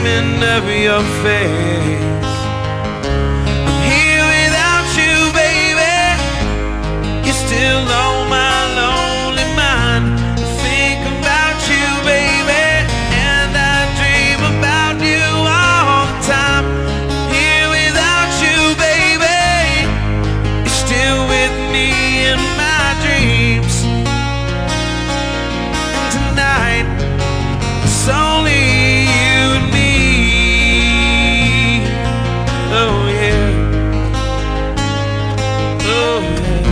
dreaming of your face. I'm here without you, baby. You still on my lonely mind. I think about you, baby, and I dream about you all the time. I'm here without you, baby. You're still with me in my dreams. love.